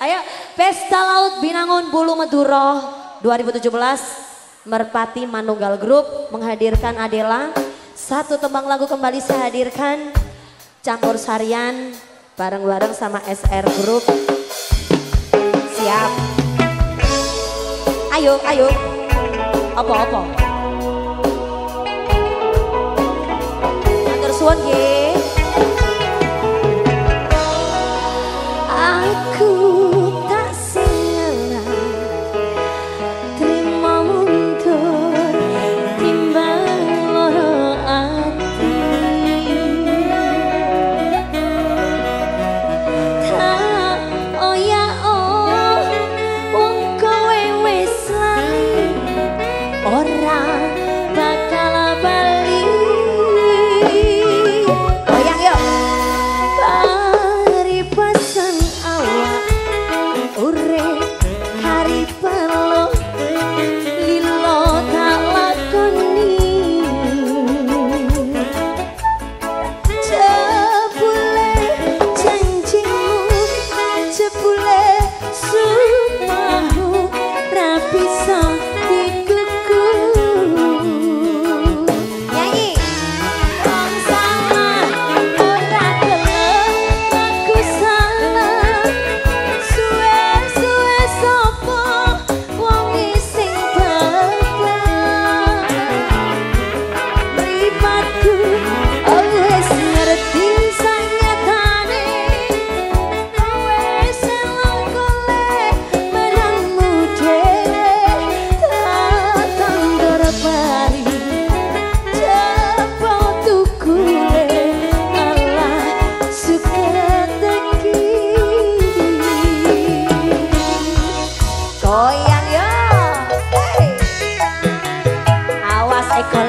Ayo, Pesta Laut Binangun Bulu Maduro 2017 Merpati Manunggal Group menghadirkan Adela. Satu tembang lagu kembali saya hadirkan campur sarian bareng-bareng sama SR Group. Siap. Ayo, ayo. Apa-apa? Matur suwun nggih.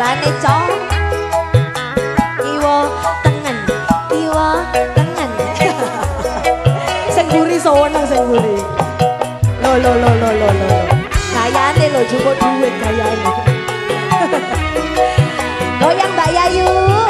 Ekolane cong. Iwo tengen Iwo tengen. Sing buri sewenang sing buri Lo lo lo lo lo lo. Gayane lo jupuk duit gayane. Goyang Mbak Yayu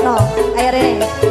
Ono ayo Rene.